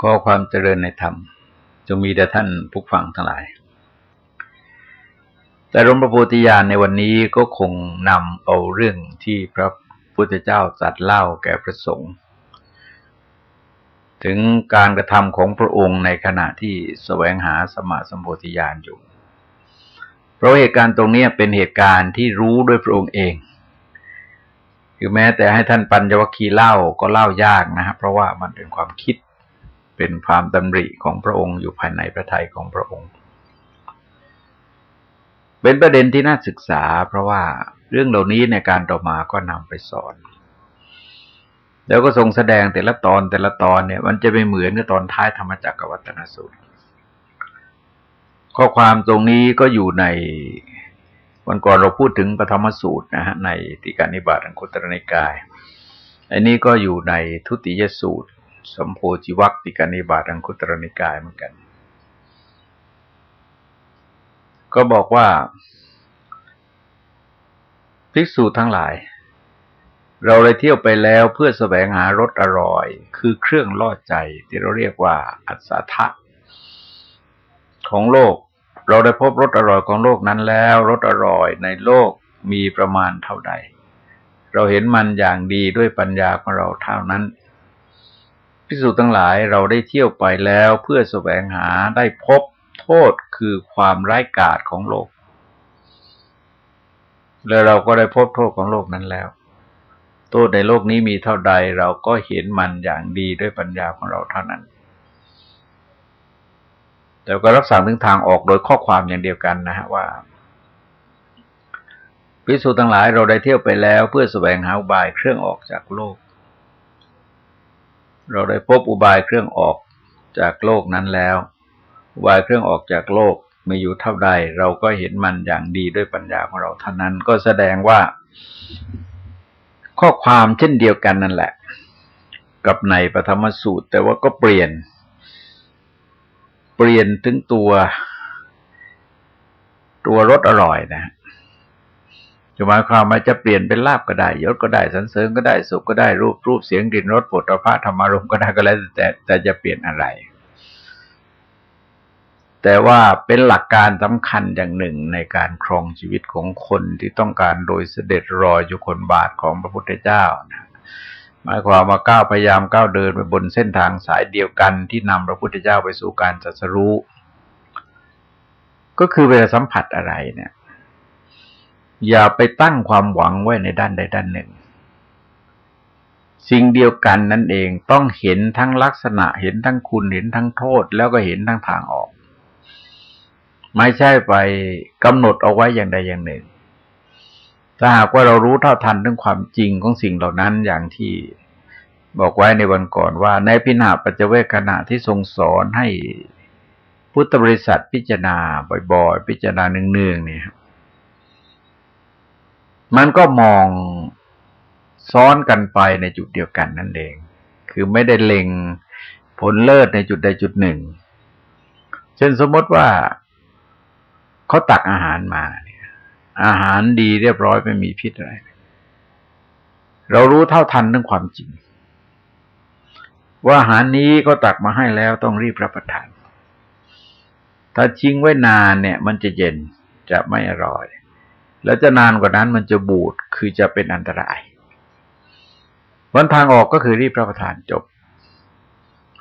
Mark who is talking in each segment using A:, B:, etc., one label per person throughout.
A: ขอความเจริญในธรรมจงมีแด่ท่านผู้ฟังทั้งหลาย แต่หลวงพระโพธิญาณในวันนี้ก็คงนำเอาเรื่องที่พระพุทธเจ้าจัดเล่าแก่พระสงฆ์ถึงการกระทำของพระองค์ในขณะที่แสวงหาสมาสมโพธิญาณอยู่ เพราะเหตุการณ์ตรงนี้เป็นเหตุการณ์ที่รู้ด้วยพระองค์เอง คือแม้แต่ให้ท่านปัญญวคีเล่าก็เล่ายากนะครับเพราะว่ามันเป็นความคิด เป็นความดำริของพระองค์อยู่ภายในพระทัยของพระองค์ เป็นประเด็นที่น่าศึกษา เพราะว่าเรื่องเหล่านี้ในการต่อมาก็นำไปสอน แล้วก็ทรงแสดงแต่ละตอนแต่ละตอนเนี่ย มันจะไม่เหมือนกับตอนท้ายธรรมจักรวัตนสูตร ข้อความตรงนี้ก็อยู่ในวันก่อนเราพูดถึงปฐมสูตรนะฮะในติการนิบาตอังคุตรนิกาย อันนี้ก็อยู่ในทุติยสูตร สมโพธิวัคติกานิบาตังคุตรนิกายเหมือนกัน ก็บอกว่า ภิกษุทั้งหลาย เราเลยเที่ยวไปแล้วเพื่อสแสวงหารสอร่อย คือเครื่องล่อใจที่เราเรียกว่าอัศทะของโลก เราได้พบรสอร่อยของโลกนั้นแล้วรสอร่อยในโลกมีประมาณเท่าใด เราเห็นมันอย่างดีด้วยปัญญาของเราเท่านั้น พิสูจน์ทั้งหลายเราได้เที่ยวไปแล้วเพื่อแสวงหาได้พบโทษคือความร้ายกาจของโลก แล้วเราก็ได้พบโทษของโลกนั้นแล้ว โทษในโลกนี้มีเท่าใดเราก็เห็นมันอย่างดีด้วยปัญญาของเราเท่านั้น แต่ก็รับสั่งถึงทางออกโดยข้อความอย่างเดียวกันนะฮะว่าพิสูจน์ทั้งหลายเราได้เที่ยวไปแล้วเพื่อแสวงหาบายเครื่องออกจากโลก เราได้พบอุบายเครื่องออกจากโลกนั้นแล้วอุบายเครื่องออกจากโลกมีอยู่เท่าใด เราก็เห็นมันอย่างดีด้วยปัญญาของเราเท่านั้นก็แสดงว่า ข้อความเช่นเดียวกันนั่นแหละ กับในปฐมสูตร แต่ว่าก็เปลี่ยน เปลี่ยนถึงตัว ตัวรสอร่อยนะ หมายความว่าจะเปลี่ยนเป็นลาบก็ได้ยศก็ได้สันเสริญก็ได้สุขก็ได้รูปรูปเสียงกลิ่นรสปุถะพระธรรมารมก็ได้ก็แล้วแต่แต่จะเปลี่ยนอะไร แต่ว่าเป็นหลักการสำคัญอย่างหนึ่งในการครองชีวิตของคนที่ต้องการโดยเสด็จรอยอยู่คนบาทของพระพุทธเจ้านะหมายความว่าก้าวพยายามก้าวเดินไปบนเส้นทางสายเดียวกันที่นำพระพุทธเจ้าไปสู่การจัสรู้ ก็คือเวลาสัมผัสอะไรเนี่ย อย่าไปตั้งความหวังไว้ในด้านใดด้านหนึ่ง สิ่งเดียวกันนั่นเองต้องเห็นทั้งลักษณะ เห็นทั้งคุณเห็นทั้งโทษ แล้วก็เห็นทั้งทางออก ไม่ใช่ไปกำหนดเอาไว้อย่างใดอย่างหนึ่ง ถ้าหากว่าเรารู้เท่าทันเรื่องความจริงของสิ่งเหล่านั้นอย่างที่บอกไว้ในวันก่อนว่า ในพินาปัจเจเวขณะที่ทรงสอนให้พุทธบริษัทพิจารณาบ่อยๆ พิจารณาเนืองๆเนี่ย มันก็มองซ้อนกันไปในจุดเดียวกันนั่นเอง คือไม่ได้เล็งผลเลิศในจุดใดจุดหนึ่ง เช่นสมมติว่าเขาตักอาหารมาเนี่ย อาหารดีเรียบร้อยไม่มีพิษอะไร เรารู้เท่าทันเรื่องความจริง ว่าอาหารนี้ก็ตักมาให้แล้วต้องรีบรับประทาน ถ้าชิงไว้นานเนี่ย มันจะเย็นจะไม่อร่อย แล้วจะนานกว่านั้นมันจะบูดคือจะเป็นอันตรายวันทางออกก็คือรีบรับประทานจบ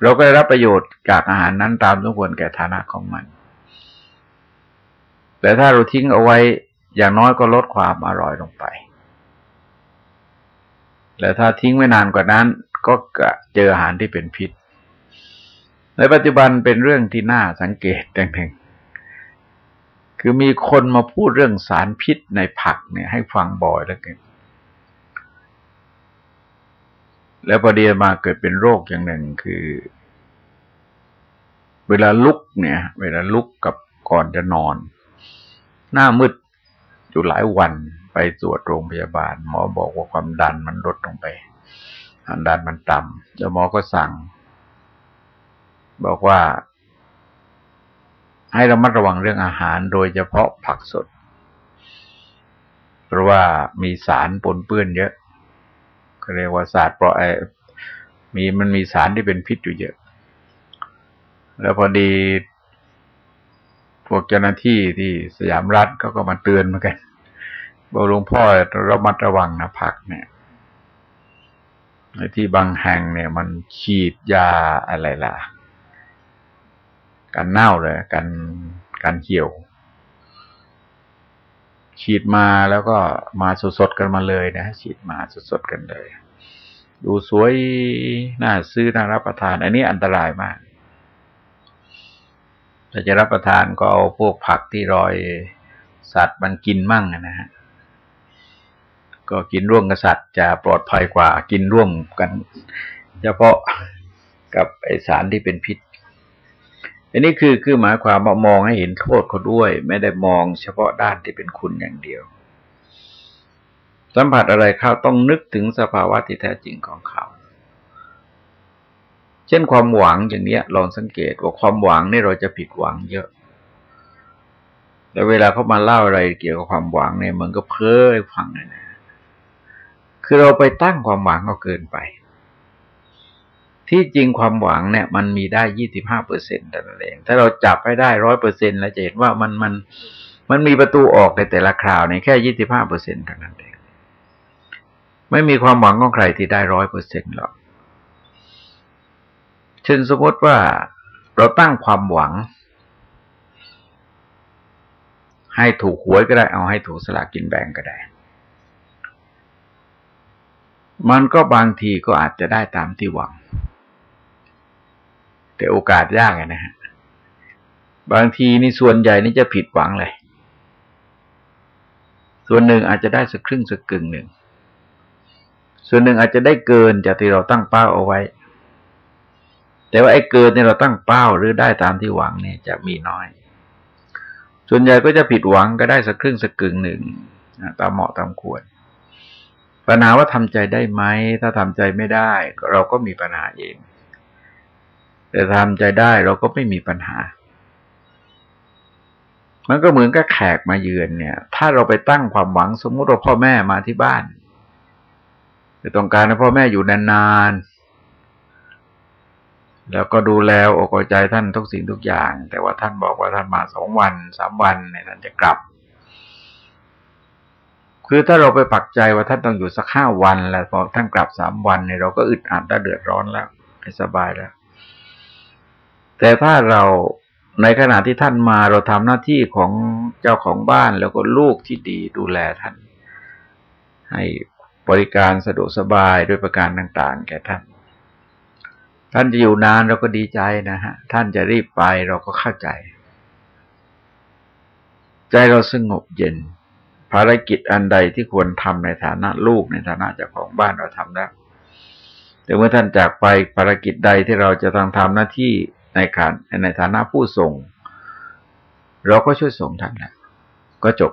A: เราก็ได้รับประโยชน์จากอาหารนั้นตามสมควรแก่ฐานะของมัน แต่ถ้าเราทิ้งเอาไว้อย่างน้อยก็ลดความอร่อยลงไป และถ้าทิ้งไว้นานกว่านั้น ก็เจออาหารที่เป็นพิษ ในปัจจุบันเป็นเรื่องที่น่าสังเกตอย่างหนึ่ง คือมีคนมาพูดเรื่องสารพิษในผักเนี่ยให้ฟังบ่อยแล้วกันแล้วพอดีมาเกิดเป็นโรคอย่างหนึ่งคือ เวลาลุกเนี่ย เวลาลุกกับก่อนจะนอน หน้ามืดอยู่หลายวันไปตรวจโรงพยาบาล หมอบอกว่าความดันมันลดลงไปความดันมันต่ำแล้วหมอก็สั่ง บอกว่า ให้ระมัดระวังเรื่องอาหารโดยเฉพาะผักสด เพราะว่ามีสารปนเปื้อนเยอะก็เรียกว่าศาสารเพราะไอ้มีมันมีสารที่เป็นพิษอยู่เยอะ แล้วพอดี พวกเจ้าหน้าที่ที่สยามรัฐเขาก็มาเตือนเหมือนกันบอกหลวงพ่อเรามัดระวังนะพักเนี่ยในที่บางแห่งเนี่ย มันฉีดยาอะไรล่ะ กันเน่าเลยกันกันเหี่ยว ฉีดมาแล้วก็มาสดๆกันมาเลยนะฉีดมาสดๆกันเลย ดูสวยน่าซื้อน่ารับประทาน อันนี้อันตรายมากถ้าจะรับประทานก็เอาพวกผักที่รอยสัตว์มันกินมั่งนะฮะก็กินร่วมกับสัตว์จะปลอดภัยกว่ากินร่วมกัน เฉพาะกับไอสารที่เป็นพิษ อันนี้คือคือหมายความว่ามองให้เห็นโทษเขาด้วย ไม่ได้มองเฉพาะด้านที่เป็นคุณอย่างเดียว สัมผัสอะไรเข้าต้องนึกถึงสภาวะที่แท้จริงของเขา เช่นความหวังอย่างนี้ลองสังเกตว่าความหวังนี่เราจะผิดหวังเยอะแต่เวลาเขามาเล่าอะไรเกี่ยวกับความหวังเนี่ยมันก็เพ้อให้ฟังนะคือเราไปตั้งความหวังก็เกินไป ที่จริงความหวังเนี่ย มันมีได้ยี่สิบห้าเปอร์เซ็นต์แต่ละเอง ถ้าเราจับให้ได้ร้อยเปอร์เซ็นแล้วจะเห็นว่ามันมันมันมีประตูออกในแต่ละคราวในแค่ยี่สิบห้าเปอร์เซ็นต์เท่านั้นเอง ไม่มีความหวังของใครที่ได้ร้อยเปอร์เซ็นต์หรอก เช่นสมมติว่าเราตั้งความหวัง ให้ถูกหวยก็ได้ เอาให้ถูกสลากกินแบ่งก็ได้ มันก็บางทีก็อาจจะได้ตามที่หวัง แต่โอกาสยากนะฮะบางทีนี่ส่วนใหญ่นี่จะผิดหวังเลย ส่วนหนึ่งอาจจะได้สักครึ่งสักกึ่งหนึ่ง ส่วนหนึ่งอาจจะได้เกินจากที่เราตั้งเป้าเอาไว้ แต่ว่าไอ้เกินเนี่ยเราตั้งเป้าหรือได้ตามที่หวังเนี่ยจะมีน้อย ส่วนใหญ่ก็จะผิดหวังก็ได้สักครึ่งสักกึ่งหนึ่งตามเหมาะตามควร ปัญหาว่าทำใจได้ไหม ถ้าทำใจไม่ได้เราก็มีปัญหาเอง แต่ทำใจได้เราก็ไม่มีปัญหา มันก็เหมือนกับแขกมาเยือนเนี่ย ถ้าเราไปตั้งความหวังสมมุติว่าพ่อแม่มาที่บ้านจะต้องการให้พ่อแม่อยู่นานๆ แล้วก็ดูแลอกใจท่านทุกสิ่งทุกอย่าง แต่ว่าท่านบอกว่าท่านมาสองวันสามวันเนี่ยท่านจะกลับ คือถ้าเราไปปักใจว่าท่านต้องอยู่สักห้าวัน แล้วพอท่านกลับสามวันเนี่ยเราก็อึดอัดและเดือดร้อนแล้วไม่สบายแล้ว แต่ถ้าเราในขณะที่ท่านมาเราทำหน้าที่ของเจ้าของบ้านแล้วก็ลูกที่ดีดูแลท่าน ให้บริการสะดวกสบายด้วยประการต่าง ๆ แก่ท่าน ท่านจะอยู่นานเราก็ดีใจนะฮะ ท่านจะรีบไปเราก็เข้าใจ ใจเราสงบเย็น ภารกิจอันใดที่ควรทำในฐานะลูกในฐานะเจ้าของบ้านเราทำแล้วแต่เมื่อท่านจากไปภารกิจใดที่เราจะต้องทำหน้าที่ ในการในฐานะผู้ส่ง เราก็ช่วยส่งท่านแหละก็จบ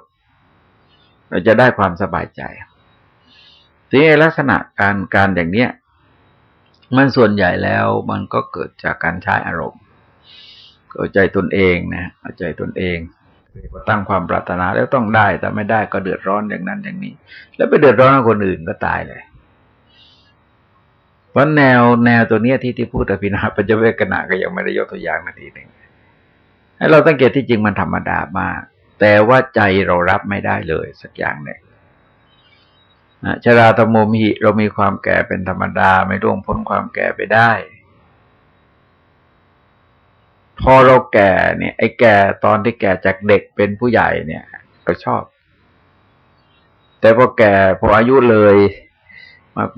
A: เราจะได้ความสบายใจทีนี้ลักษณะการการอย่างเนี้ย มันส่วนใหญ่แล้วมันก็เกิดจากการใช้อารมณ์เกิดใจตนเองนะเอาใจตนเองตั้งความปรารถนาแล้วต้องได้ แต่ไม่ได้ก็เดือดร้อนอย่างนั้นอย่างนี้ แล้วไปเดือดร้อนคนอื่นก็ตายเลย เพราะแนวแนวตัวเนี้ยที่ที่พูดอภินาปัญจเวกนาก็ยังไม่ได้ยกตัวอย่างนาทีหนึ่งให้เราตั้งเกตที่จริงมันธรรมดามาก แต่ว่าใจเรารับไม่ได้เลยสักอย่างหนึ่งชราตโมมิเรามีความแก่เป็นธรรมดา ไม่ร่วงพ้นความแก่ไปได้ พอเราแก่เนี่ย ไอ้แก่ตอนที่แก่จากเด็กเป็นผู้ใหญ่เนี่ยเราชอบ แต่พอแก่พออายุเลย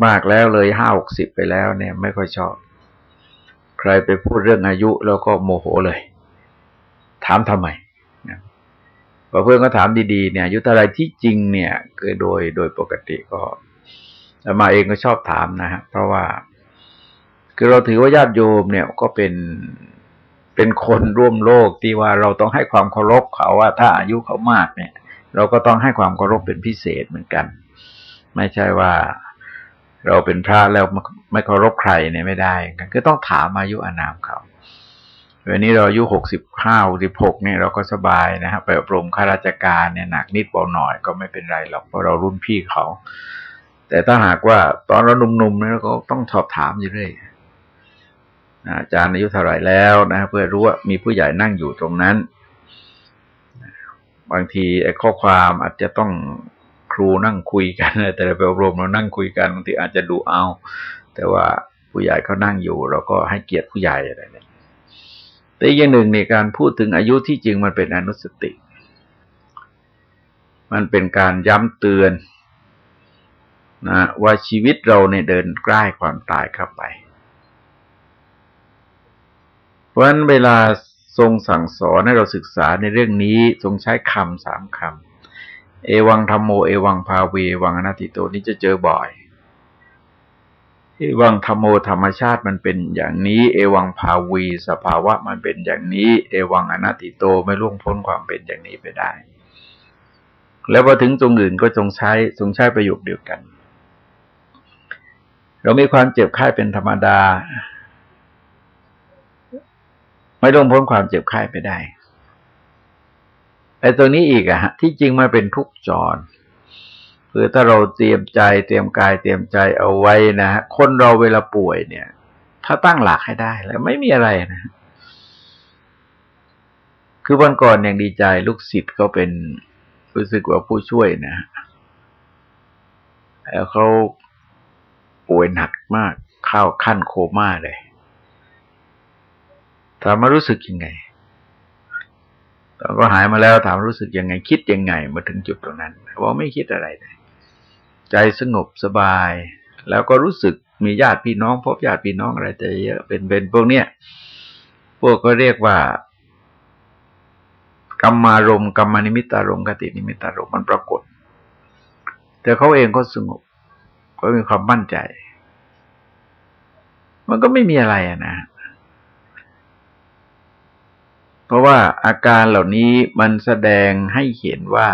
A: มาก ๆ แล้วเลยห้าหกสิบไปแล้วเนี่ย ไม่ค่อยชอบ ใครไปพูดเรื่องอายุแล้วก็โมโหเลย ถามทำไมพอเพื่อนก็ถามดีๆเนี่ยอายุเท่าไรที่จริงเนี่ยคือโดยโดยปกติก็แต่มาเองก็ชอบถามนะฮะเพราะว่า คือเราถือว่าญาติโยมเนี่ยก็เป็นเป็นคนร่วมโลกที่ว่าเราต้องให้ความเคารพเขาว่า ถ้าอายุเขามากเนี่ย เราก็ต้องให้ความเคารพเป็นพิเศษเหมือนกัน ไม่ใช่ว่า เราเป็นพระแล้วไม่เคารพใครเนี่ยไม่ได้กันก็ต้องถามอายุอานามเขาวันนี้เราอายุหกสิบห้าสิบหกเนี่ยเราก็สบายนะฮะไปอบรมข้าราชการเนี่ยหนักนิดเบาหน่อยก็ไม่เป็นไรหรอกเพราะเรารุ่นพี่เขา แต่ถ้าหากว่าตอนเราหนุ่มๆเนี่ยเราก็ต้องสอบถามอยู่เรื่อยอาจารย์อายุเท่าไหร่แล้วนะเพื่อรู้ว่ามีผู้ใหญ่นั่งอยู่ตรงนั้น บางทีไอ้ข้อความอาจจะต้อง รูนั่งคุยกันแต่เราไปอบรมเรานั่งคุยกันบางทีอาจจะดูเอา แต่ว่าผู้ใหญ่เขานั่งอยู่ เราก็ให้เกียรติผู้ใหญ่อะไรเนี่ยแต่อย่างหนึ่งในการพูดถึงอายุที่จริงมันเป็นอนุสติ มันเป็นการย้ำเตือนนะว่าชีวิตเราในเดินใกล้ความตายเข้าไป เพราะฉะนั้นเวลาทรงสั่งสอนให้เราศึกษาในเรื่องนี้ทรงใช้คำสามคำ เอวังธรรมโมเอวังภาเววังอนัตติโตนี่จะเจอบ่อยเอวังธรรมโมธรรมชาติมันเป็นอย่างนี้ เอวังภาวี สภาวะมันเป็นอย่างนี้ เอวังอนัตติโตไม่ล่วงพ้นความเป็นอย่างนี้ไปได้ แล้วพอถึงตรงอื่นก็จงใช้ทรงใช้ประโยคเดียวกัน เรามีความเจ็บไข้เป็นธรรมดา ไม่ล่วงพ้นความเจ็บไข้ไปได้ ไอ้ตัวนี้อีกอะฮะที่จริงมันเป็นทุกจรคือถ้าเราเตรียมใจเตรียมกายเตรียมใจเอาไว้นะฮะคนเราเวลาป่วยเนี่ย ถ้าตั้งหลักให้ได้แล้วไม่มีอะไรนะ คือวันก่อนอย่างดีใจลูกศิษย์ก็เป็นรู้สึกว่าผู้ช่วยนะแล้วเขาป่วยหนักมากเข้าขั้นโคม่าเลยถามมารู้สึกยังไง ตอนก็หายมาแล้วถามรู้สึกยังไงคิดยังไงมาถึงจุดตรงนั้นว่าไม่คิดอะไรเลยใจสงบสบาย แล้วก็รู้สึกมีญาติพี่น้อง พบญาติพี่น้องอะไรจะเยอะเป็นเป็นพวกเนี้ยพวกก็เรียกว่ากรรมารมกรรมนิมิตารมกตินิมิตารมมันปรากฏ แต่เขาเองก็สงบก็มีความมั่นใจ มันก็ไม่มีอะไรอะนะ เพราะว่าอาการเหล่านี้มันแสดงให้เห็นว่า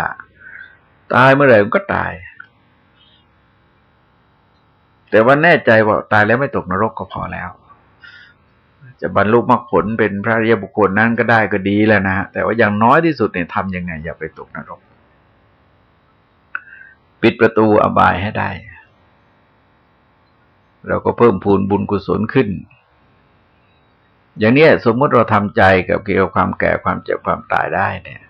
A: ตายเมื่อไหร่มันก็ตาย แต่ว่าแน่ใจว่าตายแล้วไม่ตกนรกก็พอแล้ว จะบรรลุมรรคผลเป็นพระริยบุคคลนั้นก็ได้ก็ดีแล้วนะแต่ว่าอย่างน้อยที่สุดเนี่ยทำยังไง อย่าไปตกนรก ปิดประตูอบายให้ได้ เราก็เพิ่มพูนบุญกุศลขึ้น อย่างนี้สมมติเราทำใจกับเกี่ยวกับความแก่ความเจ็บความตายได้เนี่ย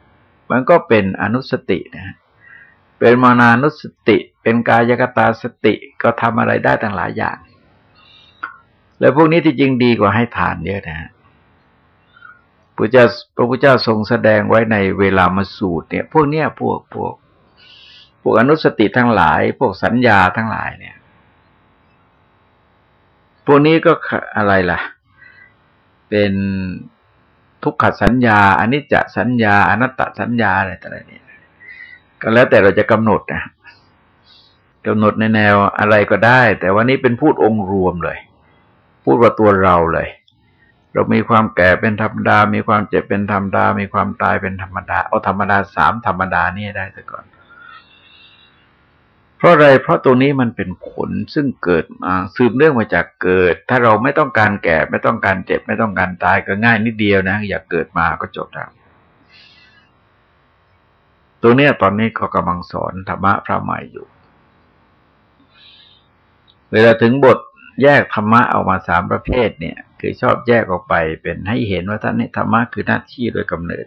A: มันก็เป็นอนุสตินะเป็นมานานุสติ เป็นกายกตาสติก็ทำอะไรได้ต่างหลายอย่าง แล้วพวกนี้ที่จริงดีกว่าให้ทานเยอะนะพระเจ้าพระพุทธเจ้าทรงแสดงไว้ในเวลามาสูตรเนี่ย พวกเนี้ยพวกพวกพวกอนุสติทั้งหลาย พวกสัญญาทั้งหลายเนี่ย พวกนี้ก็อะไรล่ะ เป็นทุกขสัญญาอนิจจสัญญาอนัตตสัญญาอะไรต่างๆเนี่ยก็แล้วแต่เราจะกำหนดนะกำหนดในแนวอะไรก็ได้ แต่ว่านี้เป็นพูดองค์รวมเลย พูดว่าตัวเราเลย เรามีความแก่เป็นธรรมดา มีความเจ็บเป็นธรรมดา มีความตายเป็นธรรมดาเอาธรรมดาสามธรรมดานี่ได้แต่ก่อน เพราะอะไร เพราะตรงนี้มันเป็นผลซึ่งเกิดมาสืบเนื่องมาจากเกิด ถ้าเราไม่ต้องการแก่ ไม่ต้องการเจ็บ ไม่ต้องการตายก็ง่ายนิดเดียวนะ อยากเกิดมาก็จบแล้วตรงนี้ตอนนี้เขากำลังสอนธรรมะพระใหม่อยู่ เวลาถึงบทแยกธรรมะออกมาสามประเภทเนี่ย คือชอบแยกออกไปเป็นให้เห็นว่าท่านนี้ธรรมะคือหน้าที่โดยกำเนิด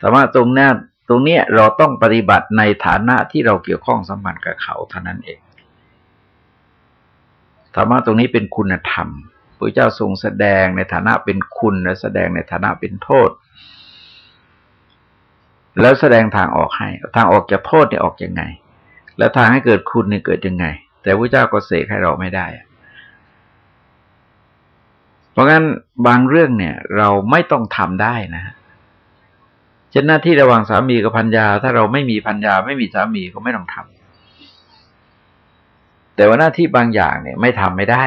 A: ธรรมะตรงนี้ ตรงนี้เราต้องปฏิบัติในฐานะที่เราเกี่ยวข้องสัมพันธ์กับเขาเท่านั้นเองธรรมะตรงนี้เป็นคุณธรรมพระเจ้าทรงแสดงในฐานะเป็นคุณและแสดงในฐานะเป็นโทษ แล้วแสดงทางออกให้ ทางออกจากโทษเนี่ยออกยังไง แล้วทางให้เกิดคุณเนี่ยเกิดยังไง แต่พระเจ้าก็เสกให้เราไม่ได้ เพราะงั้นบางเรื่องเนี่ย เราไม่ต้องทำได้นะ เช่นหน้าที่ระหว่างสามีกับพัญญา ถ้าเราไม่มีพัญญาไม่มีสามีก็ไม่ต้องทำแต่ว่าหน้าที่บางอย่างเนี่ยไม่ทำไม่ได้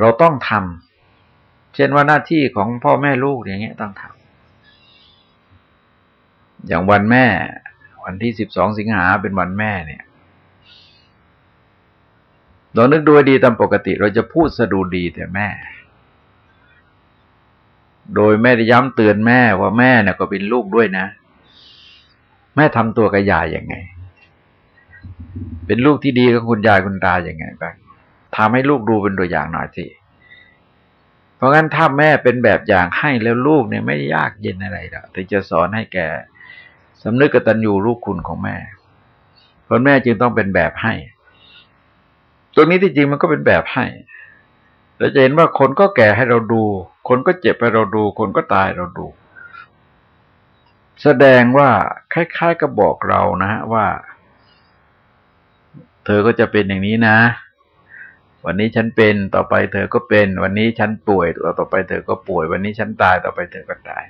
A: เราต้องทำเช่นว่าหน้าที่ของพ่อแม่ลูกอย่างเงี้ยต้องทำอย่างวันแม่ วันที่สิบสองสิงหาเป็นวันแม่เนี่ยเรานึกดูดีตามปกติ เราจะพูดสะดูดีแต่แม่ โดยแม่ได้ย้ำเตือนแม่ว่าแม่เนี่ยก็เป็นลูกด้วยนะ แม่ทำตัวกับยายยังไง เป็นลูกที่ดีกับคุณยายคุณตาอย่างไงบ้างทำให้ลูกดูเป็นตัวอย่างหน่อยสิราะงั้นถ้าแม่เป็นแบบอย่างให้แล้วลูกเนี่ยไม่ยากเย็นอะไรหรอกแต่จะสอนให้แกสำนึกกตัญญูลูกคุณของแม่เพราะแม่จึงต้องเป็นแบบให้ตรงนี้ที่จริงมันก็เป็นแบบให้เราจะเห็นว่าคนก็แก่ให้เราดู คนก็เจ็บให้เราดู คนก็ตายเราดู แสดงว่าคล้ายๆกับบอกเรานะฮะว่า เธอก็จะเป็นอย่างนี้นะ วันนี้ฉันเป็นต่อไป เธอก็เป็น วันนี้ฉันป่วยต่อไปเธอก็ป่วย วันนี้ฉันตายต่อไปเธอก็ตาย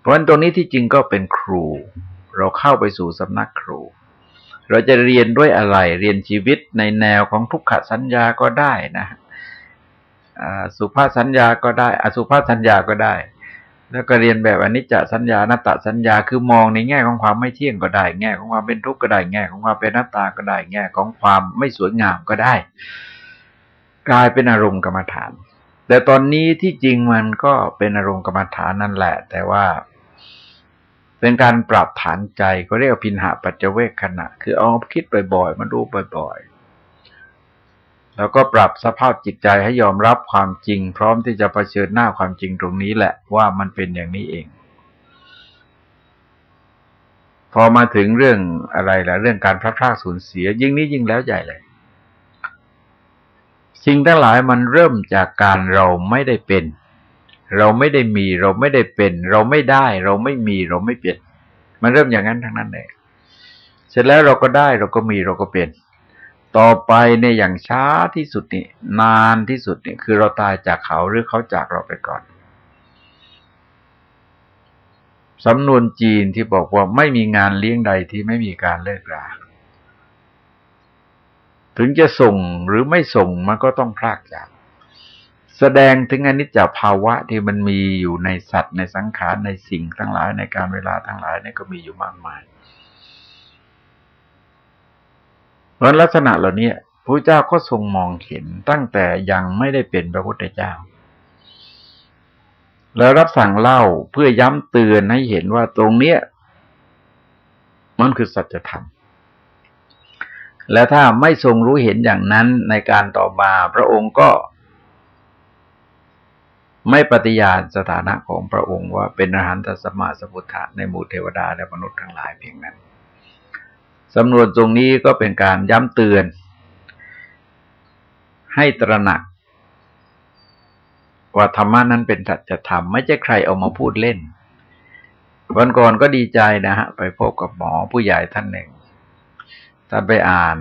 A: เพราะฉะนั้นตรงนี้ที่จริงก็เป็นครู เราเข้าไปสู่สำนักครูเราจะเรียนด้วยอะไร เรียนชีวิตในแนวของทุกขสัญญาก็ได้นะ สุภาษสัญญาก็ได้ อสุภาษสัญญาก็ได้ แล้วก็เรียนแบบอนิจจสัญญานัตตสัญญาคือมองในแง่ของความไม่เที่ยงก็ได้ แง่ของความเป็นทุกข์ก็ได้ แง่ของความเป็นนัตตาก็ได้ แง่ของความไม่สวยงามก็ได้ กลายเป็นอารมณ์กรรมฐาน แต่ตอนนี้ที่จริงมันก็เป็นอารมณ์กรรมฐานนั่นแหละ แต่ว่าเป็นการปรับฐานใจก็เรียกว่าพินหาปัจเจเวกขณะ คือเอาคิดบ่อยๆมาดูบ่อย แล้วก็ปรับสภาพจิตใจให้ยอมรับความจริง พร้อมที่จะะเผชิญหน้าความจริงตรงนี้แหละว่ามันเป็นอย่างนี้เอง พอมาถึงเรื่องอะไรล่ะเรื่องการพลัดพรากสูญเสีย ยิ่งนี้ยิ่งแล้วใหญ่เลยสิ่งทั้งหลายมันเริ่มจากการเราไม่ได้เป็น เราไม่ได้มี เราไม่ได้เป็น เราไม่ได้ เราไม่มีเราไม่เปลี่ยนมันเริ่มอย่างนั้นทั้งนั้นเลยเสร็จแล้วเราก็ได้เราก็มีเราก็เป็น ต่อไปในอย่างช้าที่สุดนี่นานที่สุดนี่คือเราตายจากเขาหรือเขาจากเราไปก่อนสำนวนจีนที่บอกว่าไม่มีงานเลี้ยงใดที่ไม่มีการเลิกราถึงจะส่งหรือไม่ส่งมันก็ต้องพลากจาก แสดงถึงอนิจจภาวะที่มันมีอยู่ในสัตว์ในสังขารในสิ่งทั้งหลายในการเวลาทั้งหลายนี่ก็มีอยู่มากมายพ ราะลักษณะเหล่านี้พระเจ้าก็ทรงมองเห็นตั้งแต่ยังไม่ได้เป็นพระพุทธเจ้า แล้วรับสั่งเล่าเพื่อย้ำเตือนให้เห็นว่าตรงเนี้ยมันคือสัจธรรม และถ้าไม่ทรงรู้เห็นอย่างนั้นในการต่อมาพระองค์ก็ ไม่ปฏิญาณสถานะของพระองค์ว่าเป็นอรหันตสมาสมุทธะในหมู่เทวดาและมนุษย์ทั้งหลายเพียงนั้น สำนวนตรงนี้ก็เป็นการย้ำเตือน ให้ตระหนัก ว่าธรรมะนั้นเป็นสัจธรรมไม่ใช่ใครเอามาพูดเล่น วันก่อนก็ดีใจนะฮะ ไปพบกับหมอผู้ใหญ่ท่านหนึ่งท่านไปอ่าน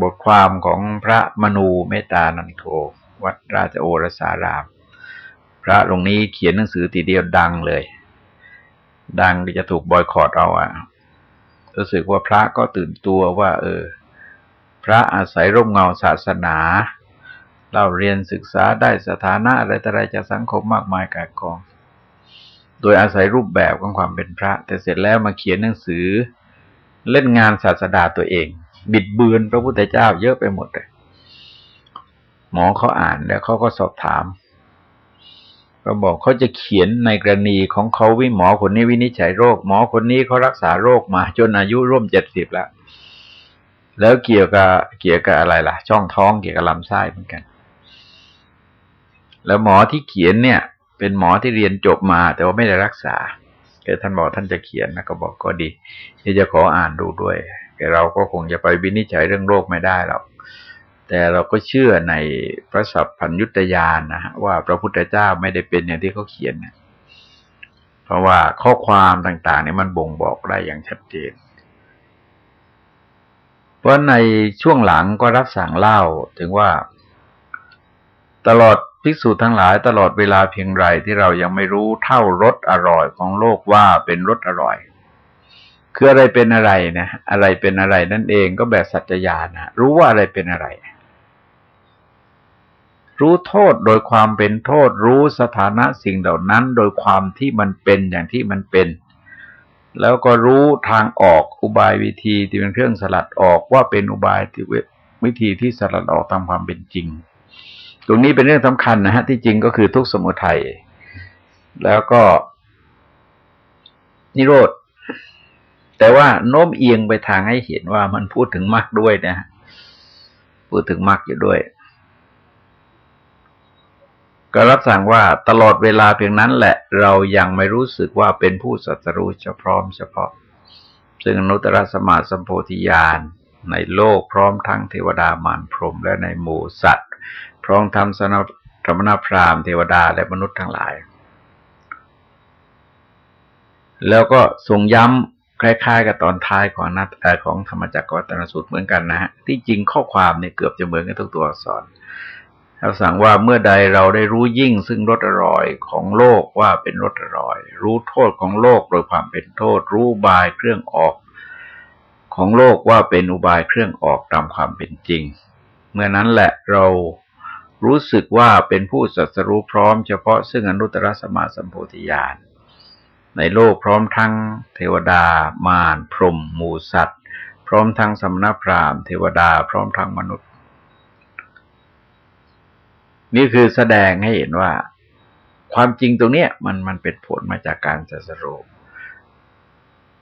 A: บทความของพระมนูเมตานันโทวัดราชโอรสาราม พระลงนี้เขียนหนังสือตีเดียวดังเลย ดังจะถูกบอยคอรดเอาอะ รู้สึกว่าพระก็ตื่นตัวว่า เออ พระอาศัยร่มเงาศาสนาเราเรียนศึกษาได้สถานะอะไรต่อะไรจากสังคมมากมายกายกอง โดยอาศัยรูปแบบของความเป็นพระ แต่เสร็จแล้วมาเขียนหนังสือ เล่นงานศาสดาตัวเอง บิดเบือนพระพุทธเจ้าเยอะไปหมดเลยหมอเขาอ่านแล้วเขาก็สอบถาม ก็บอกเขาจะเขียนในกรณีของเขาวิหมอคนนี้วินิจฉัยโรค หมอคนนี้เขารักษาโรคมาจนอายุร่วมเจ็ดสิบแล้ว แล้วเกี่ยวกับเกี่ยวกับอะไรล่ะ ช่องท้องเกี่ยวกับลำไส้เหมือนกัน แล้วหมอที่เขียนเนี่ย เป็นหมอที่เรียนจบมา แต่ว่าไม่ได้รักษาแกท่านบอกท่านจะเขียนนะก็บอกก็ดีที่จะขออ่านดูด้วยแต่เราก็คงจะไปวินิจฉัยเรื่องโรคไม่ได้หรอก แต่เราก็เชื่อในพระสัพพัญยุตยานนะฮะว่าพระพุทธเจ้าไม่ได้เป็นอย่างที่เขาเขียนนะเพราะว่าข้อความต่างๆเนี่ยมันบ่งบอกได้อย่างชัดเจน เพราะในช่วงหลังก็รับสั่งเล่าถึงว่า ตลอดภิกษุทั้งหลายตลอดเวลาเพียงไรที่เรายังไม่รู้เท่ารสอร่อยของโลกว่าเป็นรสอร่อย คืออะไรเป็นอะไรนะอะไรเป็นอะไรนั่นเองก็แบบสัจจญาณนะรู้ว่าอะไรเป็นอะไร รู้โทษโดยความเป็นโทษรู้สถานะสิ่งเหล่านั้นโดยความที่มันเป็นอย่างที่มันเป็น แล้วก็รู้ทางออกอุบายวิธีที่เป็นเครื่องสลัดออกว่าเป็นอุบายที่วิธีที่สลัดออกตามความเป็นจริง ตรงนี้เป็นเรื่องสำคัญนะฮะที่จริงก็คือทุกสมุทัยแล้วก็นิโรธแต่ว่าโน้มเอียงไปทางให้เห็นว่ามันพูดถึงมรรคด้วยนะ พูดถึงมรรคอยู่ด้วย ก็รับสั่งว่าตลอดเวลาเพียงนั้นแหละ เรายังไม่รู้สึกว่าเป็นผู้สัตรู้เฉพาะเฉพาะ ซึ่งอนุตตรสมาสัมโพธิญาณในโลกพร้อมทั้งเทวดามารพรมและในหมู่สัตว์ พร้อมทั้งสนธรรมนาพรามเทวดาและมนุษย์ทั้งหลาย แล้วก็ทรงย้ำคล้ายๆ กับตอนท้ายของนัดของธรรมจักรวัตนสูตรเหมือนกันนะฮะที่จริงข้อความเนี่ยเกือบจะเหมือนกันทุกตัวอักษร เราสั่งว่าเมื่อใดเราได้รู้ยิ่งซึ่งรสอร่อยของโลกว่าเป็นรสอร่อย รู้โทษของโลกโดยความเป็นโทษ รู้บายเครื่องออก ของโลกว่าเป็นอุบายเครื่องออกตามความเป็นจริง เมื่อนั้นแหละเรารู้สึกว่าเป็นผู้สัสรู้พร้อมเฉพาะซึ่งอนุตตรสมาสัมโพธิญาณในโลกพร้อมทั้งเทวดา มารพรหมหมูสัตว์ พร้อมทั้งสมณพราหมณ์เทวดา พร้อมทั้งมนุษย์ นี่คือแสดงให้เห็นว่า ความจริงตรงนี้มันมันเป็นผลมาจากการสัสรู้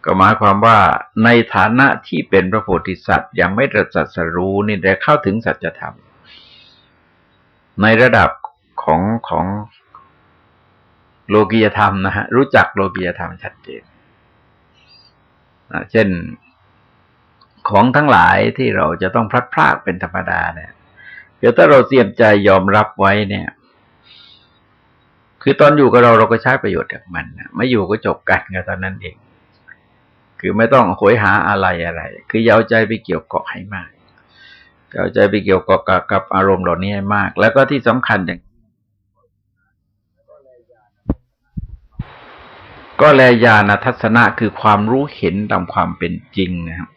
A: ก็หมายความว่าในฐานะที่เป็นพระโพธิสัตว์ยังไม่ตรัสรู้นี่ได้เข้าถึงสัจธรรม ในระดับของของโลกียธรรมนะฮะรู้จักโลกียธรรมชัดเจนเช่นของทั้งหลายที่เราจะต้องพลัดพรากเป็นธรรมดาเนี่ย เดี๋ยวถ้าเราเตรียมใจยอมรับไว้เนี่ย คือตอนอยู่กับเราเราก็ใช้ประโยชน์จากมันไม่อยู่ก็จบกันกับตอนนั้นเอง คือไม่ต้องโหยหาอะไรอะไร คืออย่าเอาใจไปเกี่ยวเกาะให้มากเอาใจไปเกี่ยวเกาะกับอารมณ์เหล่านี้ให้มาก แล้วก็ที่สำคัญอย่างก็แลญาณทัศนะคือความรู้เห็นตามความเป็นจริงนะครับ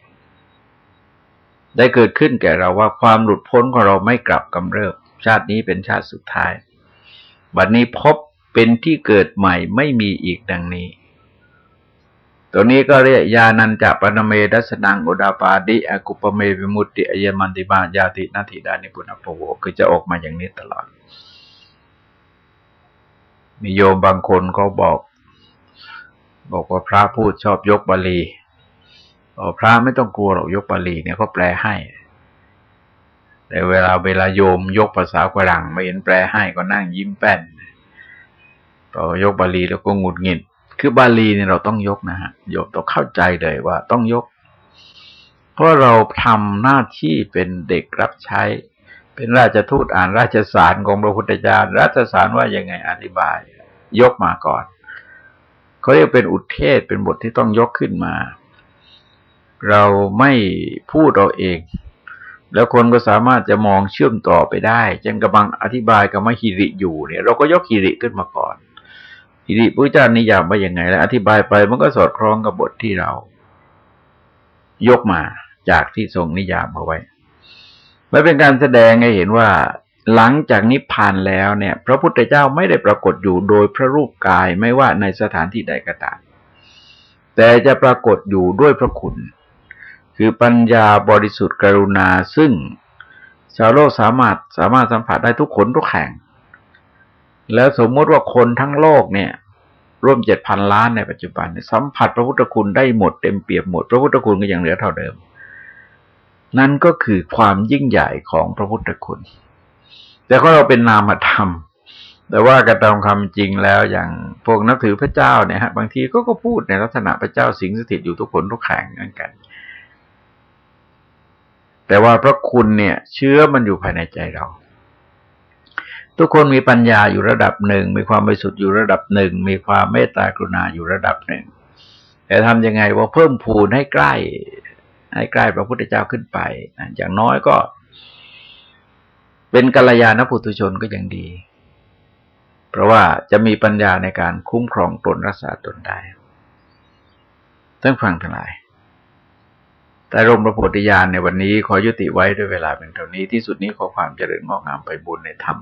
A: ได้เกิดขึ้นแก่เราว่าความหลุดพ้นของเราไม่กลับกำเริบ ชาตินี้เป็นชาติสุดท้าย บัดนนี้พบเป็นที่เกิดใหม่ไม่มีอีกดังนี้ ตัวนี้ก็เรียกยานันจะปนเมดัสนังอุดาปาดิอกุปเมวิมุตติอเยมันติมาญาตินาทิดานิปุณพโวคือจะออกมาอย่างนี้ตลอด มีโยมบางคนก็บอก บอกว่าพระพูดชอบยกบาลี พระไม่ต้องกลัวหรอกยกบาลีเนี่ยเขาแปลให้ แต่เวลาเวลาโยมยกภาษากรังไม่เห็นแปลให้ก็นั่งยิ้มแป้นพอยกบาลีแล้วก็งุดหงิด คือบาลีเนี่ยเราต้องยกนะฮะโยมต้องเข้าใจเลยว่าต้องยก เพราะเราทำหน้าที่เป็นเด็กรับใช้ เป็นราชทูตอ่านราชสารของพระพุทธเจ้าราชสารว่ายังไงอธิบาย ยกมาก่อนเขาเรียกเป็นอุทเทศเป็นบทที่ต้องยกขึ้นมา เราไม่พูดเราเอง แล้วคนก็สามารถจะมองเชื่อมต่อไปได้จังกำลังอธิบายกับมหิริอยู่เนี่ย เราก็ยกหิริขึ้นมาก่อนทีนี้พระเจ้านิยามว่าอย่างไง แล้ว อธิบายไปมันก็สอดคล้องกับบทที่เรา ยกมาจากที่ทรงนิยามเอาไว้มันเป็นการแสดงให้เห็นว่าหลังจากนิพพานแล้วเนี่ย พระพุทธเจ้าไม่ได้ปรากฏอยู่โดยพระรูปกายไม่ว่าในสถานที่ใดก็ตามแต่จะปรากฏอยู่ด้วยพระคุณ คือปัญญาบริสุทธิ์กรุณาซึ่งชาวโลกสามารถสามารถสัมผัสได้ทุกคนทุกแห่ง แล้วสมมติว่าคนทั้งโลกเนี่ย ร่วมเจ็ดพันล้านในปัจจุบัน สัมผัสพระพุทธคุณได้หมดเต็มเปี่ยมหมด พระพุทธคุณก็ยังเหลือเท่าเดิม นั่นก็คือความยิ่งใหญ่ของพระพุทธคุณ แต่ก็เราเป็นนามธรรม แต่ว่ากระตามคำจริงแล้วอย่างพวกนับถือพระเจ้าเนี่ยฮะบางทีก็ก็พูดในลักษณะพระเจ้าสิงสถิตอยู่ทุกคนทุกแห่งเหมือนกัน แต่ว่าพระคุณเนี่ย เชื้อมันอยู่ภายในใจเรา ทุกคนมีปัญญาอยู่ระดับหนึ่ง มีความบริสุทธิ์อยู่ระดับหนึ่ง มีความเมตตากรุณาอยู่ระดับหนึ่ง แต่ทำยังไงว่าเพิ่มพูนให้ใกล้ ให้ใกล้พระพุทธเจ้าขึ้นไปอย่างน้อยก็ เป็นกัลยาณปุถุชนก็ยังดี เพราะว่าจะมีปัญญาในการคุ้มครองตนรักษาตนได้ทั้งฟังทั้งหลาย แต่รมพระโพธิญาณในวันนี้ขอยุติไว้ด้วยเวลาเป็นเท่านี้ที่สุดนี้ขอความเจริญงอกงามไปบุญในธรรม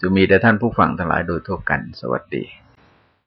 A: จะมีแต่ท่านผู้ฟังทั้งหลายโดยทั่วกันสวัสดี